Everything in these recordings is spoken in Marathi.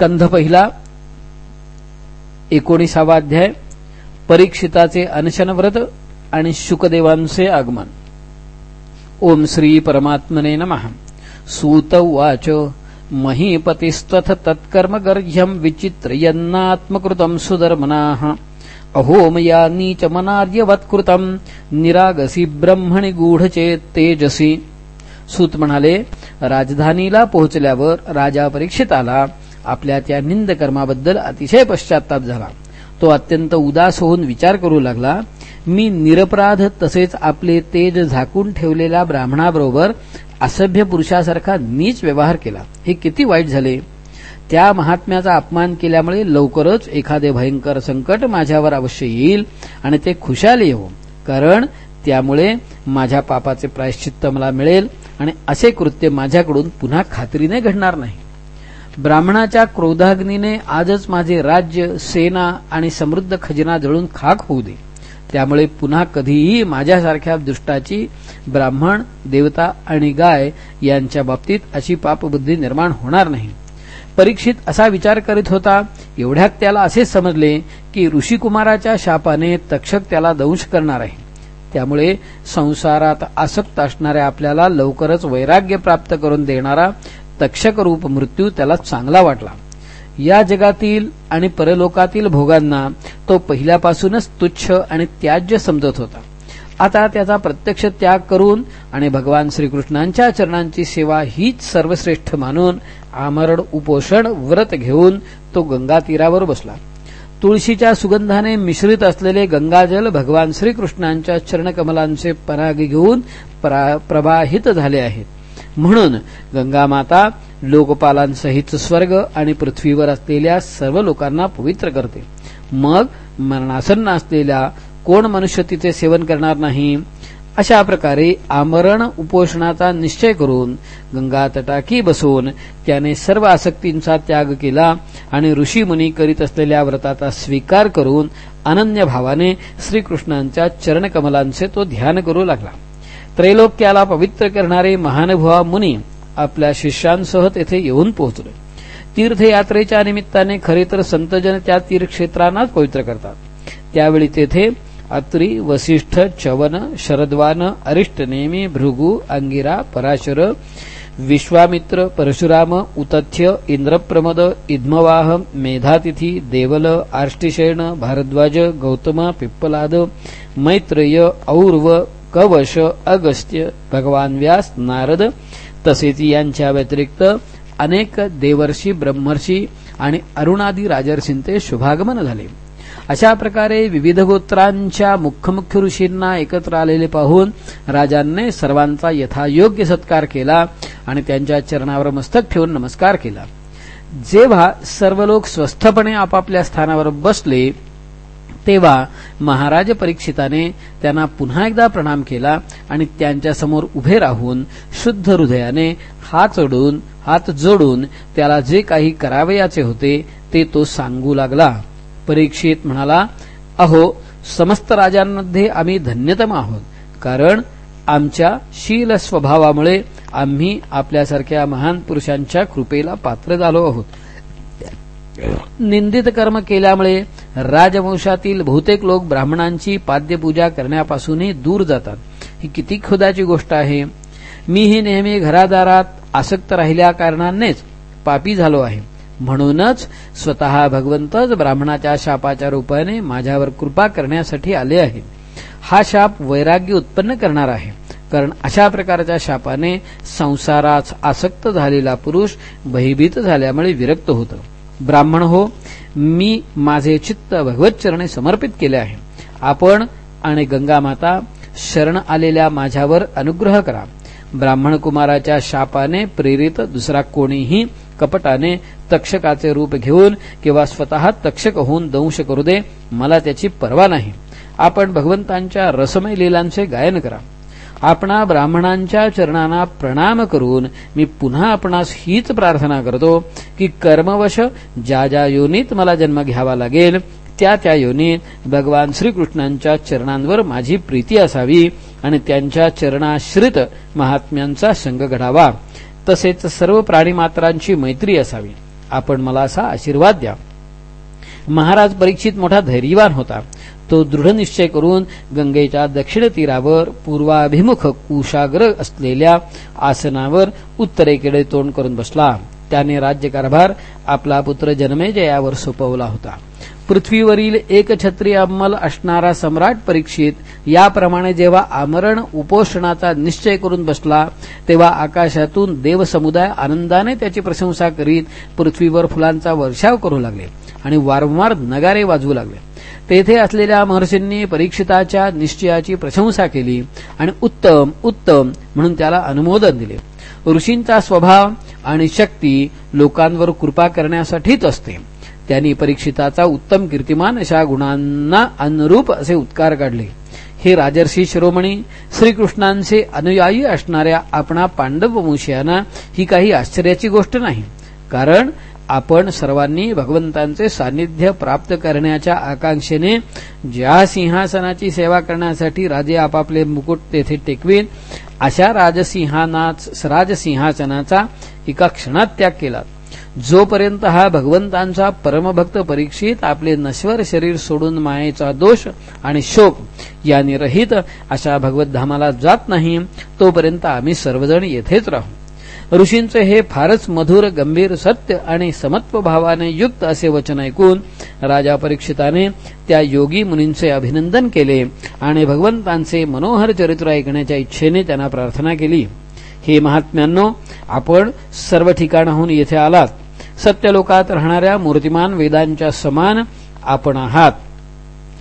स्कंध पहिला एकोणीसावा अध्याय परीक्षिताचे अनशनव्रत आणि शुकदेवांचे आगमन. ओम श्री परमात्मने नमः. सूत उवाच महीपतिस्त्वथ तत्कर्मगर्ह्यम् विचित्रयन्नात्मकृतम् सुधर्मनाः। अहो मया नीचमनार्यवत्कृतम् निरागसी ब्रह्मणि गूढचे तेजसी। सूत म्हणाले राजधानीला पोहोचल्यावर राजा परीक्षित आला आपल्या त्या निंद कर्माबद्दल अतिशय पश्चाताप झाला. तो अत्यंत उदास होऊन विचार करू लागला मी निरपराध तसेच आपले तेज झाकून ठेवलेल्या ब्राह्मणाबरोबर असभ्य पुरुषासारखा नीच व्यवहार केला. हे किती वाईट झाले. त्या महात्म्याचा अपमान केल्यामुळे लवकरच एखादे भयंकर संकट माझ्यावर अवश्य येईल आणि ते खुशाल येऊ हो. कारण त्यामुळे माझ्या पापाचे प्रायश्चित्त मला मिळेल आणि असे कृत्य माझ्याकडून पुन्हा खात्रीने घडणार नाही. ब्राह्मणाच्या क्रोधाग्नीने आजच माझे राज्य सेना आणि समृद्ध खजिना जळून खाक होऊ दे. त्यामुळे पुन्हा कधीही माझ्यासारख्या दुष्टाची ब्राह्मण देवता आणि गाय यांच्या बाबतीत अशी पापबुद्धी निर्माण होणार नाही. परीक्षित असा विचार करीत होता एवढ्यात त्याला असे समजले की ऋषिकुमाराच्या शापाने तक्षक त्याला दंश करणार आहे. त्यामुळे संसारात आसक्त असणाऱ्या आपल्याला लवकरच वैराग्य प्राप्त करून देणारा तक्षकरूप मृत्यू त्याला चांगला वाटला. या जगातील आणि परलोकातील भोगांना तो पहिल्यापासूनच तुच्छ आणि त्याज्य समजत होता. आता त्याचा प्रत्यक्ष त्याग करून आणि भगवान श्रीकृष्णांच्या चरणांची सेवा हीच सर्वश्रेष्ठ मानून आमरण उपोषण व्रत घेऊन तो गंगा तीरावर बसला. तुळशीच्या सुगंधाने मिश्रित असलेले गंगाजल भगवान श्रीकृष्णांच्या चरणकमलांचे पराग घेऊन प्रवाहित झाले आहेत. म्हणून गंगामाता लोकपालांसहित स्वर्ग आणि पृथ्वीवर असलेल्या सर्व लोकांना पवित्र करते. मग मरणासन्न असलेल्या कोण मनुष्य तिचे सेवन करणार नाही? अशा प्रकारे आमरण उपोषणाचा निश्चय करून गंगा तटाकी बसून त्याने सर्व आसक्तींचा त्याग केला आणि ऋषीमुनी करीत असलेल्या व्रताचा स्वीकार करून अनन्य भावाने श्रीकृष्णांच्या चरणकमलांचे तो ध्यान करू लागला. त्रैलोक्याला पवित्र करणारे महानुभवा मुनी आपल्या शिष्यांसह तेथे येऊन पोहोचले. तीर्थयात्रेच्या निमित्ताने खरे तर संतजन त्या तीर्थक्षेत्रांनाच पवित्र करतात. त्यावेळी तेथे अत्री वसिष्ठ चवन शरद्वान अरिष्टनेमी भृगु अंगिरा पराशर विश्वामित्र परशुराम उतथ्य इंद्रप्रमद इद्मवाह मेधातिथी देवल आर्ष्टिशेण भारद्वाज गौतम पिप्पलाद मैत्रेय और्व कवश अगस्त्य भगवान व्यास नारद तसेच यांच्या व्यतिरिक्त अनेक देवर्षी ब्रह्मर्षी आणि अरुणादी राजर्षींचे शुभागमन झाले. अशा प्रकारे विविध गोत्रांच्या मुख्य मुख्य ऋषींना एकत्र आलेले पाहून राजांनी सर्वांचा यथायोग्य सत्कार केला आणि त्यांच्या चरणावर मस्तक ठेवून नमस्कार केला. जेव्हा सर्व लोक स्वस्थपणे आपापल्या स्थानावर बसले तेव्हा महाराज परीक्षिताने त्यांना पुन्हा एकदा प्रणाम केला आणि त्यांच्यासमोर उभे राहून शुद्ध हृदयाने हात जोडून हात जोडून त्याला जे काही करावयाचे होते ते तो सांगू लागला. परीक्षित म्हणाला अहो समस्त राजांमध्ये आम्ही धन्यतम आहोत कारण आमच्या शील स्वभावामुळे आम्ही आपल्यासारख्या महान पुरुषांच्या कृपेला पात्र झालो आहोत. निंदित कर्म केल्यामुळे राजवंशातील बहुतेक लोक ब्राह्मणांची पाद्यपूजा करण्यापासूनही दूर जातात. ही किती खुदाची गोष्ट आहे. मी ही नेहमी घरादारात आसक्त राहिल्या कारणानेच पापी झालो आहे. म्हणूनच स्वतः भगवंतच ब्राह्मणाच्या शापाच्या रूपाने माझ्यावर कृपा करण्यासाठी आले आहे. हा शाप वैराग्य उत्पन्न करणार आहे. कारण अशा प्रकारच्या शापाने संसारात आसक्त झालेला पुरुष भयभीत झाल्यामुळे विरक्त होतो. ब्राह्मण हो मी माझे चित्त भगवत चरणे समर्पित केले आहे. आपण आणि गंगामाता शरण आलेल्या माझ्यावर अनुग्रह करा. ब्राह्मण कुमाराच्या शापाने प्रेरित दुसरा कोणीही कपटाने तक्षकाचे रूप घेऊन किंवा स्वतः तक्षक होऊन दंश करू दे मला त्याची पर्वा नाही. आपण भगवंतांच्या रसमय लीलांचे गायन करा. आपणा ब्राह्मणांच्या चरणांना प्रणाम करून मी पुन्हा आपणास हीच प्रार्थना करतो की कर्मवश ज्या ज्या योनीत मला जन्म घ्यावा लागेल त्या त्या योनीत भगवान श्रीकृष्णांच्या चरणांवर माझी प्रीती असावी आणि त्यांच्या चरणाश्रित महात्म्यांचा संग घडावा. तसेच सर्व प्राणीमात्रांची मैत्री असावी. आपण मला असा आशीर्वाद द्या. महाराज परीक्षित मोठा धैर्यवान होता. तो दृढ निश्चय करून गंगेच्या दक्षिण तीरावर पूर्वाभिमुख कुशाग्र असलेल्या आसनावर उत्तरेकडे तोंड करून बसला. त्याने राज्यकारभार आपला पुत्र जनमेजयावर सोपवला होता. पृथ्वीवरील एक छत्री अंमल असणारा सम्राट परीक्षित याप्रमाणे जेव्हा आमरण उपोषणाचा निश्चय करून बसला तेव्हा आकाशातून देवसमुदाय आनंदाने त्याची प्रशंसा करीत पृथ्वीवर फुलांचा वर्षाव करू लागले आणि वारंवार नगारे वाजवू लागले. तेथे असलेल्या महर्षींनी परीक्षिताच्या निश्चयाची प्रशंसा केली आणि उत्तम उत्तम म्हणून त्याला अनुमोदन दिले. ऋषींचा स्वभाव आणि शक्ती लोकांवर कृपा करण्यासाठीच असते. त्यांनी परीक्षिताचा उत्तम कीर्तिमान अशा गुणांना अनुरूप असे उत्कार काढले. हे राजर्षी शिरोमणी श्रीकृष्णांचे अनुयायी असणाऱ्या आपणा पांडव वंशीयांना ही काही आश्चर्याची गोष्ट नाही कारण आपण सर्वांनी भगवंतांचे सान्निध्य प्राप्त करण्याच्या आकांक्षेने ज्या सिंहासनाची सेवा करण्यासाठी राजे आपापले मुकुट तेथे टेकवीन अशा राजसिंहानाच राजसिंहासनाचा एका क्षणात त्याग केला. जोपर्यंत हा भगवंतांचा परमभक्त परीक्षित आपले नश्वर शरीर सोडून मायेचा दोष आणि शोक याने रहित अशा भगवद्धामाला जात नाही तोपर्यंत आम्ही सर्वजण येथेच राहू. ऋषींचे हे फारच मधुर गंभीर सत्य आणि समत्व भावाने युक्त असे वचन ऐकून राजा परीक्षिताने त्या योगी मुनींचे अभिनंदन केले आणि भगवंतांचे मनोहर चरित्र ऐकण्याच्या इच्छेने त्यांना प्रार्थना केली. हे महात्म्यांनो आपण सर्व ठिकाणाहून येथे आलात. सत्यलोकात राहणाऱ्या मूर्तिमान वेदांच्या समान आपण आहात.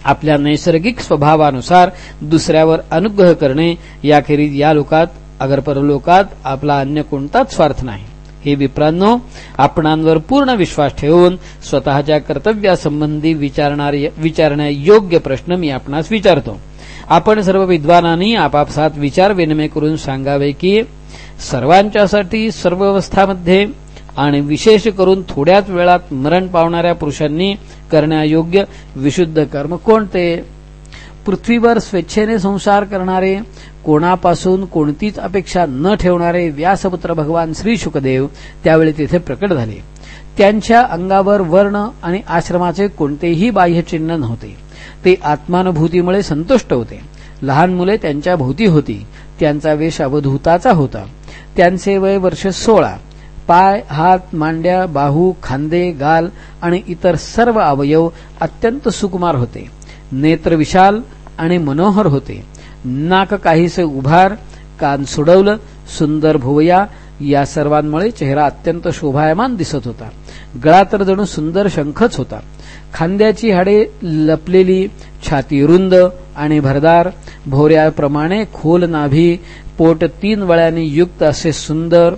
आपल्या नैसर्गिक स्वभावानुसार दुसऱ्यावर अनुग्रह करणे याखेरीज या लोकात अगर परलोकात आपला अन्य कोणताच स्वार्थ नाही. हे विप्रांनो आपणांवर पूर्ण विश्वास ठेवून स्वतःच्या कर्तव्यासंबंधी विचारण्यायोग्य प्रश्न मी आपणास विचारतो. आपण सर्व विद्वानांनी आपापसात विचार विनिमय करून सांगावे की सर्वांच्यासाठी सर्व अवस्थामध्ये आणि विशेष करून थोड्याच वेळात मरण पावणाऱ्या पुरुषांनी करण्यायोग्य विशुद्ध कर्म कोणते? पृथ्वीवर स्वेच्छेने संसार करणारे कोणापासून कोणतीच अपेक्षा न ठेवणारे व्यासपुत्र भगवान श्री शुकदेव त्यावेळी तिथे प्रकट झाले. त्यांच्या अंगावर वर्ण आणि आश्रमाचे कोणतेही बाह्यचिन्ह नव्हते. ते आत्मानुभूतीमुळे संतुष्ट होते. लहान मुले त्यांच्या भोवती होती. त्यांचा वेश अवधूताचा होता. त्यांचे वय वर्ष सोळा. पाय हात मांड्या बाहू खांदे गाल आणि इतर सर्व अवयव अत्यंत सुकुमार होते. नेत्र विशाल आणि मनोहर होते. नाक काहीसे उभार कान सुडवलं सुंदर भुवया या सर्वांमुळे चेहरा अत्यंत शोभायमान दिसत होता. गळा तर जणू सुंदर शंखच होता. खांद्याची हाडे लपलेली छाती रुंद आणि भरदार भोऱ्याप्रमाणे खोल नाभी पोट तीन वळ्यांनी युक्त असे सुंदर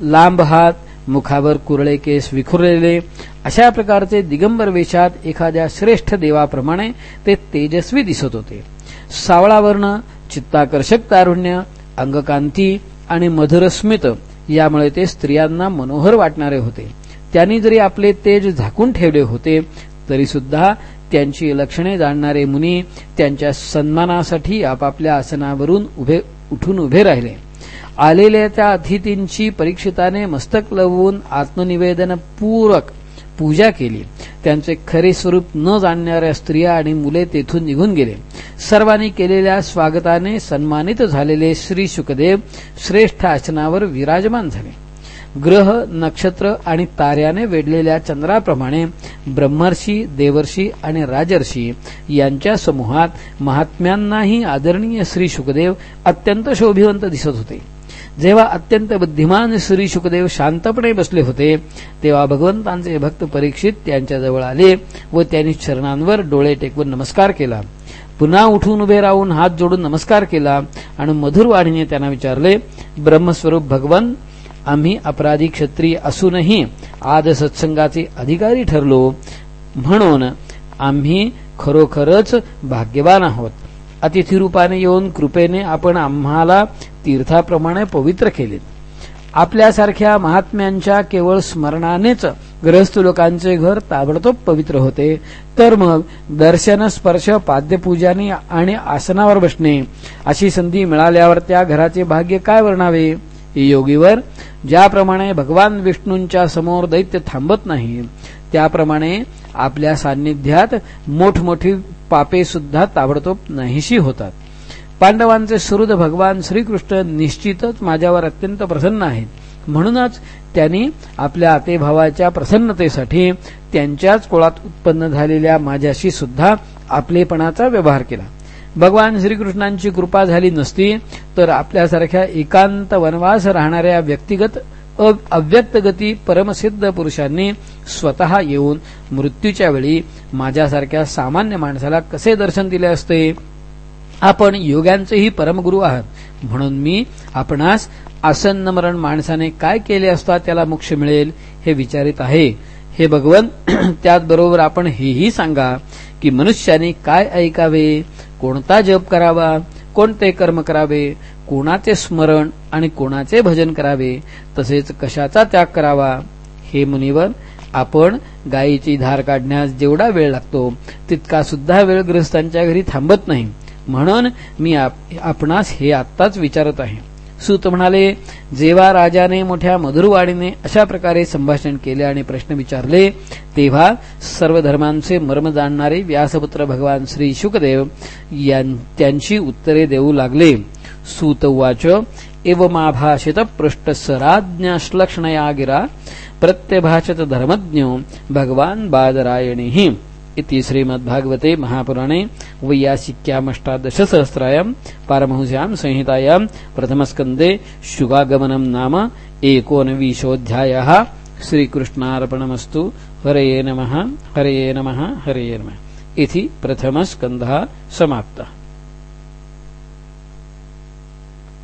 लांब हात मुखावर कुरळे केस विखुरलेले अशा प्रकारचे दिगंबर वेशात एखाद्या श्रेष्ठ देवाप्रमाणे ते तेजस्वी दिसत होते. सावळावर्ण चित्ताकर्षक तारुण्य अंगकांती आणि मधुरस्मित यामुळे ते स्त्रियांना मनोहर वाटणारे होते. त्यांनी जरी आपले तेज झाकून ठेवले होते तरी सुद्धा त्यांची लक्षणे जाणणारे मुनी त्यांच्या सन्मानासाठी आपापल्या आसनावरून उभे उठून उभे राहिले. आलेल्या त्या अतिथींची परीक्षिताने मस्तक लवून आत्मनिवेदनपूरक पूजा केली. त्यांचे खरे स्वरूप न जाणणाऱ्या स्त्रिया आणि मुले तेथून निघून गेले. सर्वांनी केलेल्या स्वागताने सन्मानित झालेले श्री शुकदेव श्रेष्ठ आसनावर विराजमान झाले. ग्रह नक्षत्र आणि ताऱ्याने वेढलेल्या चंद्राप्रमाणे ब्रह्मर्षी देवर्षी आणि राजर्षी यांच्या समूहात महात्म्यांनाही आदरणीय श्री शुकदेव अत्यंत शोभिवंत दिसत होते. जेव्हा अत्यंत बुद्धिमान श्री शुकदेव शांतपणे बसले होते तेव्हा भगवंतांचे भक्त परीक्षित त्यांच्याजवळ आले व त्यांनी चरणांवर डोळे टेकवून नमस्कार केला. पुन्हा उठून उभे राहून हात जोडून नमस्कार केला आणि मधुर वाणीने त्यांना विचारले ब्रह्मस्वरूप भगवान आम्ही अपराधी क्षत्रिय असूनही आज सत्संगाचे अधिकारी ठरलो. म्हणून आम्ही खरोखरच भाग्यवान आहोत. अतिथीरूपाने येऊन कृपेने आपण आम्हाला तीर्थाप्रमाणे पवित्र केले आपल्यासारख्या महात्म्यांच्या केवळ स्मरणानेच ग्रहस्थ लोकांचे घर ताबडतोब पवित्र होते. तर मग दर्शन स्पर्श पाद्यपूजाने आणि आसनावर बसणे अशी संधी मिळाल्यावर त्या घराचे भाग्य काय वर्णावे? योगीवर ज्याप्रमाणे भगवान विष्णूंच्या समोर दैत्य थांबत नाही त्याप्रमाणे आपल्या सान्निध्यात मोठमोठी पापे सुद्धा ताबडतोब नाहीशी होतात. पांडवांचे सुहृद भगवान श्रीकृष्ण निश्चितच माझ्यावर अत्यंत प्रसन्न आहेत. म्हणूनच त्यांनी आपल्या आतेभावाच्या प्रसन्नतेसाठी त्यांच्याच कुळात उत्पन्न झालेल्या माझ्याशी सुद्धा आपलेपणाचा व्यवहार केला. भगवान श्रीकृष्णांची कृपा झाली नसती तर आपल्यासारख्या एकांत वनवास राहणाऱ्या व्यक्तिगत अव्यक्तगती परमसिद्ध पुरुषांनी स्वतः येऊन मृत्यूच्या वेळी माझ्यासारख्या सामान्य माणसाला कसे दर्शन दिले असते? आपण योग्यांचेही परमगुरु आहात. म्हणून मी आपणास आसन्न मरण माणसाने काय केले असता त्याला मोक्ष मिळेल हे विचारित आहे. हे भगवन त्याचबरोबर आपण हेही सांगा की मनुष्याने काय ऐकावे कोणता जप करावा कोणते कर्म करावे कोणाचे स्मरण आणि कोणाचे भजन करावे तसेच कशाचा त्याग करावा. हे मुनिवर आपण गायीची धार काढण्यास जेवढा वेळ लागतो तितका सुद्धा वेळ ग्रस्तांच्या घरी थांबत नाही. म्हणून मी आपणास हे आत्ताच विचारत आहे. सूत म्हणाले जेव्हा राजाने मोठ्या मधुरवाणीने अशा प्रकारे संभाषण केले आणि प्रश्न विचारले तेव्हा सर्व धर्मांचे मर्म जाणणारे व्यासपुत्र भगवान श्री शुकदेव त्यांची उत्तरे देऊ लागले. सूत उवाच एवमाभाषित पृष्ठ सराज्ञश्लक्ष्णया गिरा प्रत्यभाषत धर्मज्ञो भगवान बादरायणीही. इति श्रीमद्भागवते महापुराणे वैयासिक्यामष्टादशसहस्रायाम् पारमहंस्याम् संहितायाम् प्रथमस्कन्दे शुगागमनम् नाम एकोनविंशोऽध्यायः श्रीकृष्णार्पणमस्तु। हरये नमः हरये नमः हरये नमः। इति प्रथमस्कन्धः समाप्तः।